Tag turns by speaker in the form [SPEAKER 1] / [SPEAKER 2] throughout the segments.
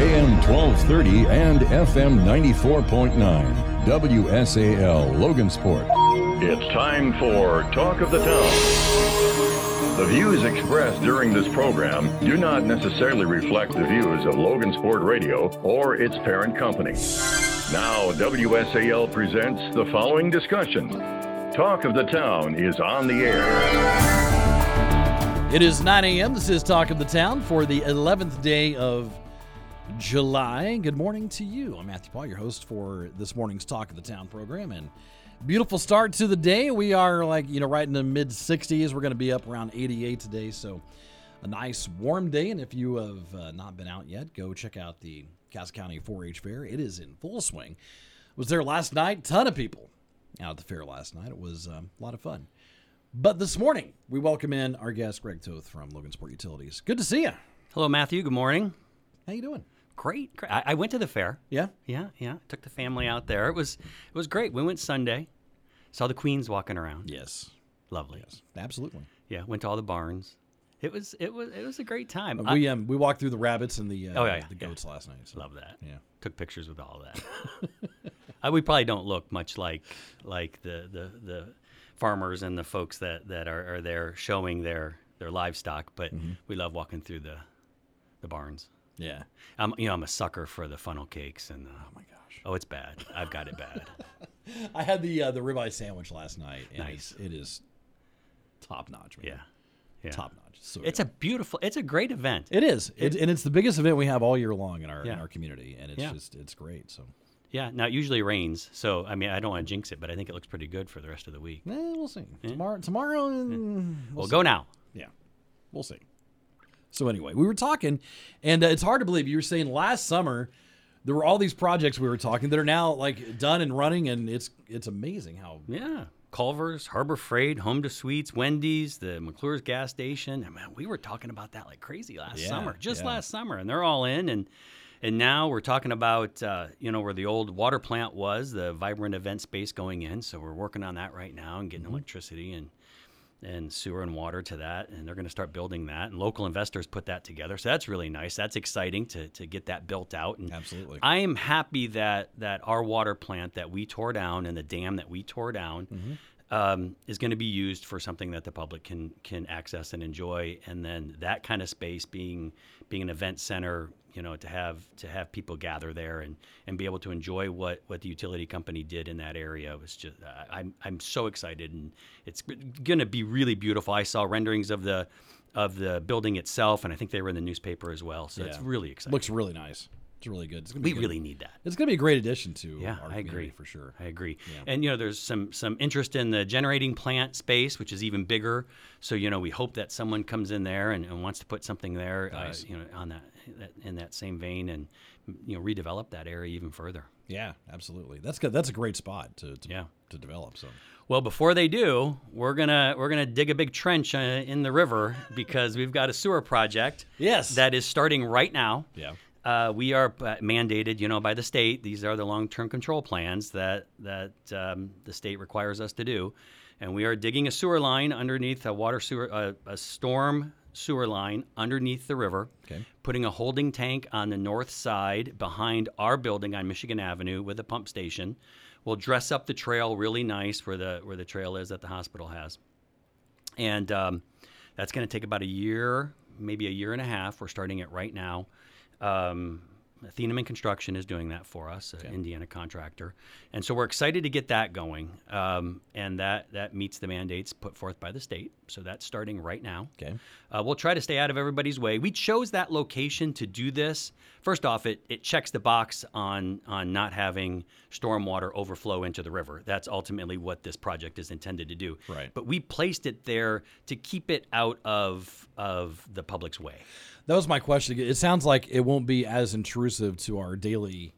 [SPEAKER 1] AM 1230 and FM 94.9. WSAL Logansport.
[SPEAKER 2] It's time for Talk of the Town. The views expressed during this program do not necessarily reflect the views of Logansport Radio or its parent company. Now, WSAL presents the following discussion. Talk of the Town is on the air.
[SPEAKER 3] It is 9 a.m. This is Talk of the Town for the 11th day of July. Good morning to you. I'm Matthew Paul, your host for this morning's Talk of the Town program. And beautiful start to the day. We are like, you know, right in the mid 60s. We're going to be up around 88 today. So a nice warm day. And if you have uh, not been out yet, go check out the Cass County 4 H Fair. It is in full swing. Was there last night. Ton of people out at the fair last night. It was um, a lot of fun. But this morning, we welcome in our guest, Greg Toth from Logansport Utilities. Good to see you.
[SPEAKER 4] Hello, Matthew. Good morning.
[SPEAKER 3] How you doing?
[SPEAKER 4] Great. great. I, I went to the fair.
[SPEAKER 3] Yeah.
[SPEAKER 4] Yeah, yeah. Took the family out there. It was it was great. We went Sunday. Saw the queens walking around.
[SPEAKER 3] Yes.
[SPEAKER 4] Lovely.
[SPEAKER 3] Yes. Absolutely.
[SPEAKER 4] Yeah. Went to all the barns. It was it was it was a great time.
[SPEAKER 3] we um we walked through the rabbits and the uh,
[SPEAKER 4] Oh, yeah, yeah,
[SPEAKER 3] the
[SPEAKER 4] yeah.
[SPEAKER 3] goats last night. so-
[SPEAKER 4] love that.
[SPEAKER 3] Yeah.
[SPEAKER 4] Took pictures with all that. uh, we probably don't look much like like the the, the farmers and the folks that that are, are there showing their their livestock, but
[SPEAKER 3] Mm-hmm.
[SPEAKER 4] we love walking through the the barns.
[SPEAKER 3] Yeah.
[SPEAKER 4] I'm you know I'm a sucker for the funnel cakes and the,
[SPEAKER 3] Oh my gosh.
[SPEAKER 4] oh it's bad. I've got it bad.
[SPEAKER 3] I had the uh, the ribeye sandwich last night. And
[SPEAKER 4] Nice.
[SPEAKER 3] it's- It is top notch, man.
[SPEAKER 4] Yeah. Yeah.
[SPEAKER 3] Top notch. So
[SPEAKER 4] It's
[SPEAKER 3] good.
[SPEAKER 4] a beautiful, it's a great event.
[SPEAKER 3] It is, it, and it's the biggest event we have all year long in our in our community, and it's
[SPEAKER 4] Yeah.
[SPEAKER 3] just it's great. So,
[SPEAKER 4] yeah. Now it usually rains, so I mean I don't want to jinx it, but I think it looks pretty good for the rest of the week.
[SPEAKER 3] eh, we'll see tomorrow. Tomorrow, mm,
[SPEAKER 4] Well,
[SPEAKER 3] see.
[SPEAKER 4] go now.
[SPEAKER 3] Yeah, we'll see. So anyway, we were talking, and uh, it's hard to believe you were saying last summer there were all these projects we were talking that are now like done and running, and it's it's amazing how
[SPEAKER 4] Yeah. Culver's, Harbor Freight, Home2 Suites, Wendy's, the McClure's gas station. I mean, we were talking about that like crazy last
[SPEAKER 3] Yeah,
[SPEAKER 4] summer, just
[SPEAKER 3] yeah.
[SPEAKER 4] last summer, and they're all in. And and now we're talking about uh, you know where the old water plant was, the vibrant event space going in. So we're working on that right now and getting
[SPEAKER 3] Mm-hmm.
[SPEAKER 4] electricity and and sewer and water to that, and they're going to start building that. And local investors put that together, so that's really nice. That's exciting to to get that built out. And
[SPEAKER 3] Absolutely.
[SPEAKER 4] I am happy that that our water plant that we tore down and the dam that we tore down mm-hmm. Um, is going to be used for something that the public can can access and enjoy. And then that kind of space being being an event center, you know, to have to have people gather there and and be able to enjoy what what the utility company did in that area was just I- I'm I'm so excited and it's going to be really beautiful. I saw renderings of the of the building itself, and I think they were in the newspaper as well. So it's really exciting.
[SPEAKER 3] looks really nice. It's really good. It's
[SPEAKER 4] we
[SPEAKER 3] good.
[SPEAKER 4] really need that.
[SPEAKER 3] It's going to be a great addition to
[SPEAKER 4] Yeah,
[SPEAKER 3] our
[SPEAKER 4] I
[SPEAKER 3] community
[SPEAKER 4] agree.
[SPEAKER 3] for sure.
[SPEAKER 4] I agree.
[SPEAKER 3] Yeah.
[SPEAKER 4] And you know, there's some some interest in the generating plant space, which is even bigger. So you know, we hope that someone comes in there and, and wants to put something there,
[SPEAKER 3] Nice.
[SPEAKER 4] uh, you know, on that, that in that same vein, and you know, redevelop that area even further.
[SPEAKER 3] Yeah, absolutely. That's good. That's a great spot to to,
[SPEAKER 4] Yeah.
[SPEAKER 3] to develop. So
[SPEAKER 4] Well, before they do, we're gonna we're gonna dig a big trench uh, in the river because we've got a sewer project.
[SPEAKER 3] Yes.
[SPEAKER 4] That is starting right now.
[SPEAKER 3] yeah,
[SPEAKER 4] Uh, we are mandated, you know, by the state. These are the long-term control plans that that um, the state requires us to do, and we are digging a sewer line underneath a water sewer, uh, a storm sewer line underneath the river.
[SPEAKER 3] Okay.
[SPEAKER 4] Putting a holding tank on the north side behind our building on Michigan Avenue with a pump station. We'll dress up the trail really nice where the where the trail is that the hospital has and um, that's going to take about a year, maybe a year and a half. We're starting it right now. Um, Thieneman Construction is doing that for us, an Indiana contractor, and so we're excited to get that going. Um, and that that meets the mandates put forth by the state. So that's starting right now.
[SPEAKER 3] Okay.
[SPEAKER 4] Uh, we'll try to stay out of everybody's way. We chose that location to do this. First off, it, it checks the box on on not having stormwater overflow into the river. That's ultimately what this project is intended to do.
[SPEAKER 3] Right.
[SPEAKER 4] But we placed it there to keep it out of of the public's way.
[SPEAKER 3] That was my question. It sounds like it won't be as intrusive to our daily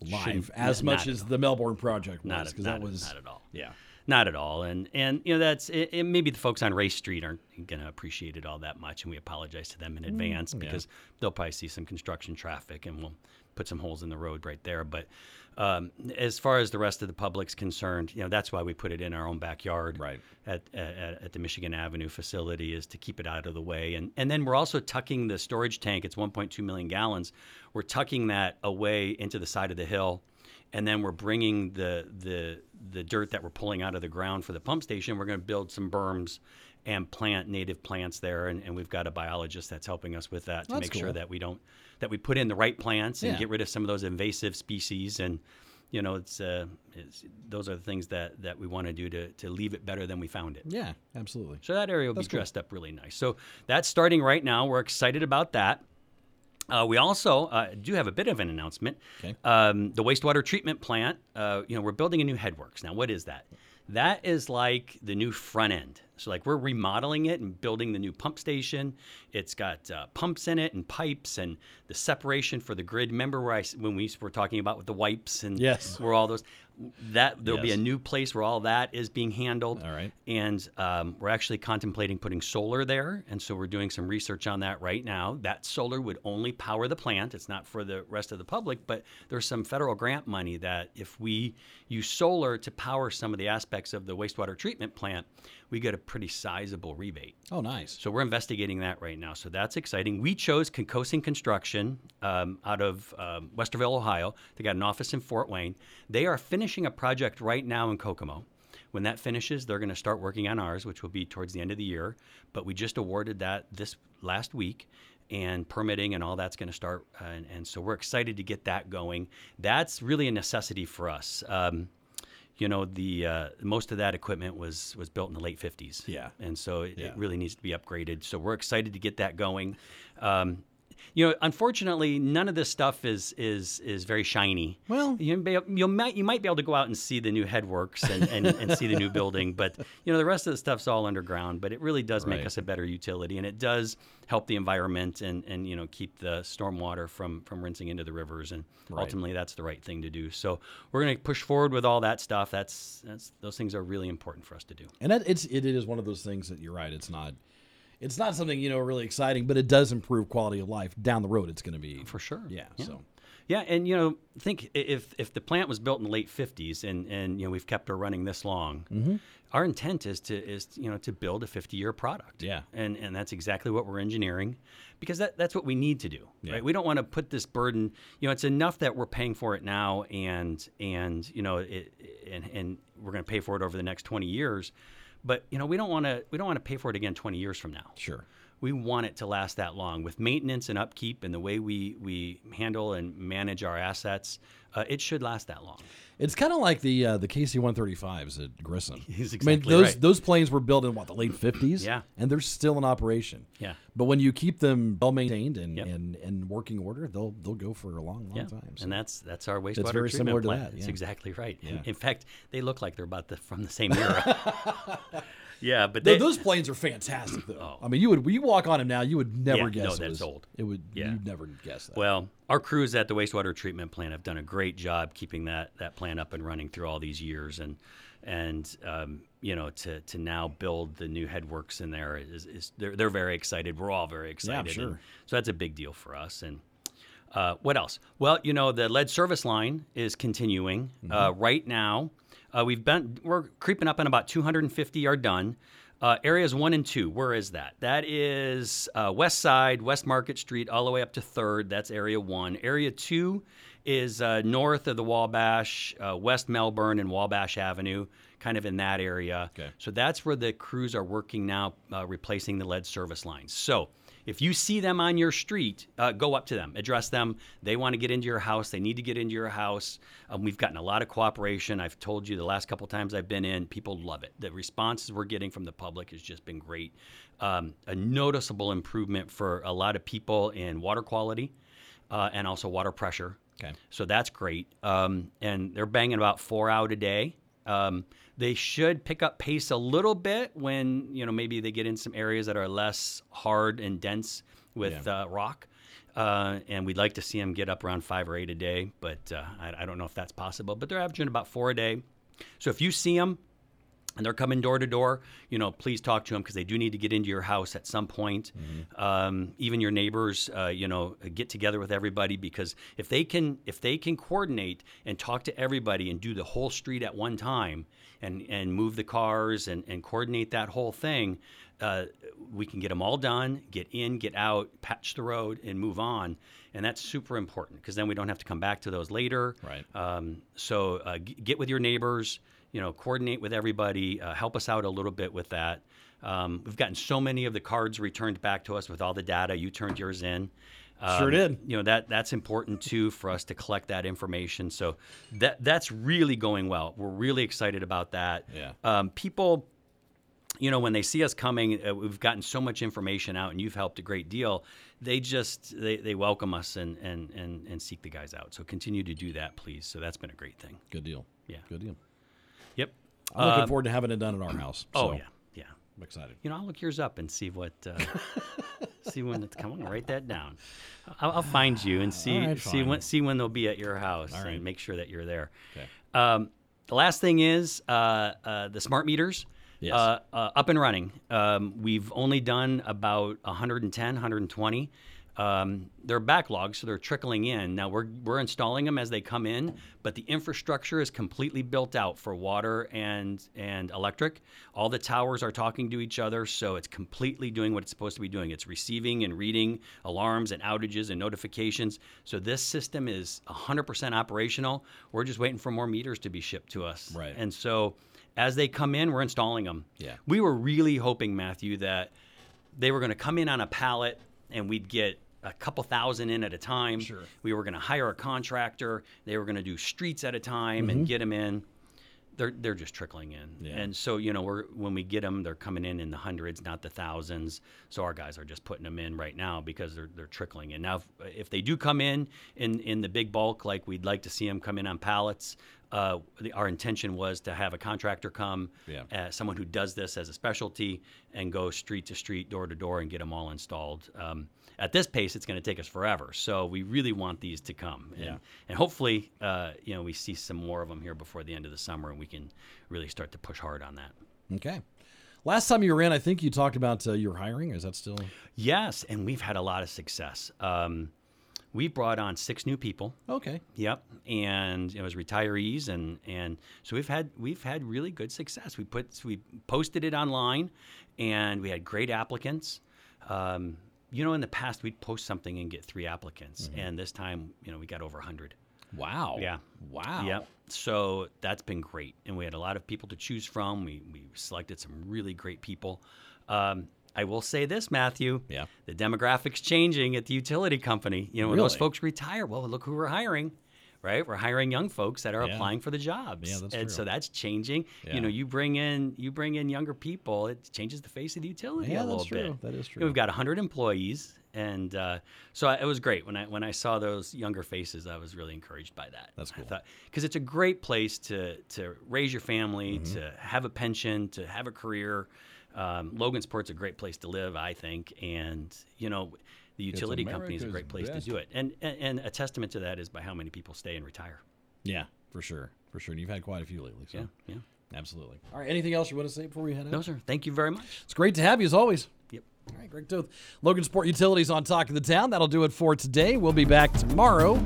[SPEAKER 3] life
[SPEAKER 4] Shouldn't-
[SPEAKER 3] as much as the Melbourne project was,
[SPEAKER 4] Not,
[SPEAKER 3] because that was
[SPEAKER 4] not at all.
[SPEAKER 3] yeah.
[SPEAKER 4] Not at all. And and you know that's it, it, maybe the folks on Race Street aren't going to appreciate it all that much, and we apologize to them in advance because they'll probably see some construction traffic, and we'll put some holes in the road right there. But um, as far as the rest of the public's concerned, you know that's why we put it in our own backyard,
[SPEAKER 3] Right.
[SPEAKER 4] At, at, at the Michigan Avenue facility, is to keep it out of the way, and and then we're also tucking the storage tank. It's 1.2 million gallons. We're tucking that away into the side of the hill and then we're bringing the the the dirt that we're pulling out of the ground for the pump station. We're going to build some berms and plant native plants there, and, and we've got a biologist that's helping us with that to
[SPEAKER 3] That's
[SPEAKER 4] make sure that we don't that we put in the right plants and
[SPEAKER 3] Yeah.
[SPEAKER 4] get rid of some of those invasive species and. You know, it's, uh, it's those are the things that, that we want to do to, to leave it better than we found it.
[SPEAKER 3] Yeah, absolutely.
[SPEAKER 4] So that area will
[SPEAKER 3] That's
[SPEAKER 4] be
[SPEAKER 3] cool.
[SPEAKER 4] dressed up really nice. So that's starting right now. We're excited about that. Uh, we also uh, do have a bit of an announcement.
[SPEAKER 3] Okay.
[SPEAKER 4] Um, the wastewater treatment plant. Uh, you know, we're building a new headworks now. What is that? That is like the new front end. So like we're remodeling it and building the new pump station. It's got uh, pumps in it and pipes and the separation for the grid. Remember where I when we were talking about with the wipes and
[SPEAKER 3] Yes.
[SPEAKER 4] where all those that there'll be a new place where all that is being handled.
[SPEAKER 3] All right.
[SPEAKER 4] And um, we're actually contemplating putting solar there. And so we're doing some research on that right now. That solar would only power the plant, it's not for the rest of the public. But there's some federal grant money that if we use solar to power some of the aspects of the wastewater treatment plant, we get a pretty sizable rebate.
[SPEAKER 3] Oh, nice.
[SPEAKER 4] So we're investigating that right now. So that's exciting. We chose Kokosing Construction um, out of um, Westerville, Ohio. They got an office in Fort Wayne. They are finishing a project right now in Kokomo. When that finishes, they're going to start working on ours, which will be towards the end of the year. But we just awarded that this last week, and permitting and all that's going to start. Uh, and, and so we're excited to get that going. That's really a necessity for us. Um, you know the uh, most of that equipment was was built in the late 50s
[SPEAKER 3] Yeah.
[SPEAKER 4] and so it,
[SPEAKER 3] Yeah.
[SPEAKER 4] it really needs to be upgraded so we're excited to get that going um, you know unfortunately none of this stuff is is is very shiny.
[SPEAKER 3] Well-
[SPEAKER 4] you may, you might you might be able to go out and see the new headworks and, and, and see the new building but you know the rest of the stuff's all underground but it really does make us a better utility and it does help the environment and and you know keep the stormwater from from rinsing into the rivers and
[SPEAKER 3] Right.
[SPEAKER 4] ultimately that's the right thing to do. So we're going to push forward with all that stuff. That's that's those things are really important for us to do.
[SPEAKER 3] And that, it's it is one of those things that you're right. It's not it's not something you know really exciting, but it does improve quality of life down the road. It's going to be
[SPEAKER 4] for sure
[SPEAKER 3] Yeah. So
[SPEAKER 4] Yeah, and you know, think if if the plant was built in the late '50s and and you know we've kept her running this long,
[SPEAKER 3] Mm-hmm.
[SPEAKER 4] our intent is to is you know to build a 50 year product.
[SPEAKER 3] Yeah.
[SPEAKER 4] and and that's exactly what we're engineering, because that that's what we need to do.
[SPEAKER 3] Yeah.
[SPEAKER 4] Right, we don't want to put this burden. You know, it's enough that we're paying for it now, and and you know, it, and and we're going to pay for it over the next 20 years. But you know, we don't want to we don't want to pay for it again 20 years from now
[SPEAKER 3] sure.
[SPEAKER 4] We want it to last that long with maintenance and upkeep and the way we we handle and manage our assets uh, it should last that long
[SPEAKER 3] It's kind of like the uh, the KC 135s at Grissom.
[SPEAKER 4] He's
[SPEAKER 3] I
[SPEAKER 4] exactly
[SPEAKER 3] mean, those
[SPEAKER 4] right.
[SPEAKER 3] those planes were built in what the late 50s.
[SPEAKER 4] Yeah.
[SPEAKER 3] and they're still in operation.
[SPEAKER 4] Yeah.
[SPEAKER 3] but when you keep them well maintained and
[SPEAKER 4] Yep.
[SPEAKER 3] and in working order, they'll they'll go for a long long
[SPEAKER 4] yeah
[SPEAKER 3] time. So.
[SPEAKER 4] and that's that's our wastewater
[SPEAKER 3] very
[SPEAKER 4] treatment
[SPEAKER 3] similar to
[SPEAKER 4] plant.
[SPEAKER 3] that,
[SPEAKER 4] That's
[SPEAKER 3] yeah.
[SPEAKER 4] exactly right
[SPEAKER 3] Yeah.
[SPEAKER 4] in fact they look like they're about the from the same era yeah but they,
[SPEAKER 3] those planes are fantastic, though.
[SPEAKER 4] Oh.
[SPEAKER 3] I mean, you would you walk on them now, you would never
[SPEAKER 4] Yeah,
[SPEAKER 3] guess
[SPEAKER 4] no,
[SPEAKER 3] it
[SPEAKER 4] that's
[SPEAKER 3] was
[SPEAKER 4] old.
[SPEAKER 3] It would
[SPEAKER 4] Yeah.
[SPEAKER 3] you'd never guess that.
[SPEAKER 4] Well, our crews at the wastewater treatment plant have done a great job keeping that that plant up and running through all these years, and and um, you know to to now build the new headworks in there is, is they're they're very excited. We're all very excited.
[SPEAKER 3] Yeah, sure.
[SPEAKER 4] and so that's a big deal for us. And uh, what else? Well, you know the lead service line is continuing uh, right now. Uh, we've been we're creeping up on about 250 are done. Uh, areas one and two, where is that? That is uh, West Side, West Market Street, all the way up to Third. That's area one. Area two is uh, north of the Wabash, uh, West Melbourne, and Wabash Avenue, kind of in that area.
[SPEAKER 3] Okay.
[SPEAKER 4] So that's where the crews are working now, uh, replacing the lead service lines. So if you see them on your street, uh, go up to them, address them. They want to get into your house. They need to get into your house. Um, we've gotten a lot of cooperation. I've told you the last couple times I've been in, people love it. The responses we're getting from the public has just been great. Um, a noticeable improvement for a lot of people in water quality uh, and also water pressure.
[SPEAKER 3] Okay.
[SPEAKER 4] So that's great. Um, and they're banging about four out a day. Um, they should pick up pace a little bit when you know maybe they get in some areas that are less hard and dense with uh, rock. Uh, and we'd like to see them get up around five or eight a day, but uh, I, I don't know if that's possible. But they're averaging about four a day. So if you see them, and they're coming door to door, you know, please talk to them because they do need to get into your house at some point. Um, even your neighbors, uh, you know, get together with everybody because if they can, if they can coordinate and talk to everybody and do the whole street at one time, and and move the cars and and coordinate that whole thing, uh, we can get them all done, get in, get out, patch the road, and move on. And that's super important because then we don't have to come back to those later.
[SPEAKER 3] Right.
[SPEAKER 4] Um, so uh, g- get with your neighbors, you know, coordinate with everybody, uh, help us out a little bit with that. Um, we've gotten so many of the cards returned back to us with all the data. You turned yours in.
[SPEAKER 3] Sure
[SPEAKER 4] Um,
[SPEAKER 3] did.
[SPEAKER 4] You know that that's important too for us to collect that information. So that that's really going well. We're really excited about that.
[SPEAKER 3] Yeah.
[SPEAKER 4] Um, people you know when they see us coming uh, we've gotten so much information out and you've helped a great deal they just they, they welcome us and, and and and seek the guys out so continue to do that please so that's been a great thing
[SPEAKER 3] Good deal.
[SPEAKER 4] Yeah.
[SPEAKER 3] Good deal. I'm looking
[SPEAKER 4] Um,
[SPEAKER 3] forward to having it done at our house.
[SPEAKER 4] oh
[SPEAKER 3] so
[SPEAKER 4] yeah yeah
[SPEAKER 3] I'm excited.
[SPEAKER 4] you know i'll look yours up and see what uh, see when it's coming. write that down i'll, I'll find you and see
[SPEAKER 3] right,
[SPEAKER 4] see when see when they'll be at your house
[SPEAKER 3] right.
[SPEAKER 4] and make sure that you're there
[SPEAKER 3] Okay.
[SPEAKER 4] Um, the last thing is uh, uh, the smart meters.
[SPEAKER 3] Yes.
[SPEAKER 4] Uh, uh, up and running. Um, we've only done about 110, 120. Um, they're backlogged, so they're trickling in. Now we're we're installing them as they come in, but the infrastructure is completely built out for water and and electric. All the towers are talking to each other, so it's completely doing what it's supposed to be doing. It's receiving and reading alarms and outages and notifications. So this system is 100% operational. We're just waiting for more meters to be shipped to us.
[SPEAKER 3] Right.
[SPEAKER 4] And so as they come in, we're installing them.
[SPEAKER 3] Yeah.
[SPEAKER 4] We were really hoping, Matthew, that they were going to come in on a pallet and we'd get a couple thousand in at a time.
[SPEAKER 3] Sure.
[SPEAKER 4] We were going to hire a contractor. They were going to do streets at a time and get them in. They're, they're just trickling in.
[SPEAKER 3] Mm-hmm. Yeah.
[SPEAKER 4] And so, you know, we're when we get them, they're coming in in the hundreds, not the thousands. So our guys are just putting them in right now because they're, they're trickling in. Now, if, if they do come in, in in the big bulk, like we'd like to see them come in on pallets, uh, the, our intention was to have a contractor come,
[SPEAKER 3] Yeah.
[SPEAKER 4] uh, someone who does this as a specialty, and go street to street, door to door, and get them all installed. Um, at this pace, it's going to take us forever. So we really want these to come, and,
[SPEAKER 3] Yeah.
[SPEAKER 4] and hopefully, uh, you know, we see some more of them here before the end of the summer, and we can really start to push hard on that.
[SPEAKER 3] Okay. Last time you were in, I think you talked about uh, your hiring. Is that still?
[SPEAKER 4] Yes, and we've had a lot of success. Um, we brought on six new people.
[SPEAKER 3] Okay.
[SPEAKER 4] Yep, and it was retirees, and and so we've had we've had really good success. We put we posted it online, and we had great applicants. Um, you know, in the past we'd post something and get three applicants, and this time, you know, we got over hundred.
[SPEAKER 3] Wow.
[SPEAKER 4] Yeah.
[SPEAKER 3] Wow.
[SPEAKER 4] Yep. So that's been great, and we had a lot of people to choose from. We we selected some really great people. Um, I will say this, Matthew.
[SPEAKER 3] Yeah.
[SPEAKER 4] The demographics changing at the utility company. You know, when those folks retire, well, look who we're hiring. Right, we're hiring young folks that are
[SPEAKER 3] Yeah.
[SPEAKER 4] applying for the jobs,
[SPEAKER 3] Yeah, that's
[SPEAKER 4] and
[SPEAKER 3] true.
[SPEAKER 4] so that's changing.
[SPEAKER 3] Yeah.
[SPEAKER 4] You know, you bring in you bring in younger people, it changes the face of the utility
[SPEAKER 3] Yeah,
[SPEAKER 4] a little
[SPEAKER 3] that's true.
[SPEAKER 4] bit.
[SPEAKER 3] That is
[SPEAKER 4] You know,
[SPEAKER 3] true.
[SPEAKER 4] We've got 100 employees, and uh, so I, it was great when I when I saw those younger faces. I was really encouraged by that.
[SPEAKER 3] That's cool.
[SPEAKER 4] because it's a great place to to raise your family,
[SPEAKER 3] Mm-hmm.
[SPEAKER 4] to have a pension, to have a career. Um, Logansport's a great place to live, I think, and you know. The utility company is a great place
[SPEAKER 1] best.
[SPEAKER 4] to do it, and, and and a testament to that is by how many people stay and retire.
[SPEAKER 3] Yeah, for sure. For sure. And you've had quite a few lately. So.
[SPEAKER 4] Yeah, yeah.
[SPEAKER 3] Absolutely. All right. Anything else you want to say before we head out?
[SPEAKER 4] No, sir. Thank you very much.
[SPEAKER 3] It's great to have you as always.
[SPEAKER 4] Yep.
[SPEAKER 3] All right, Greg Toth. Logansport Utilities on Talk of the Town. That'll do it for today. We'll be back tomorrow.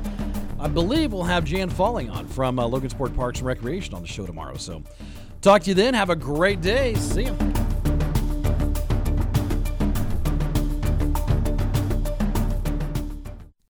[SPEAKER 3] I believe we'll have Jan Falling on from uh, Logansport Parks and Recreation on the show tomorrow. So talk to you then. Have a great day. See you.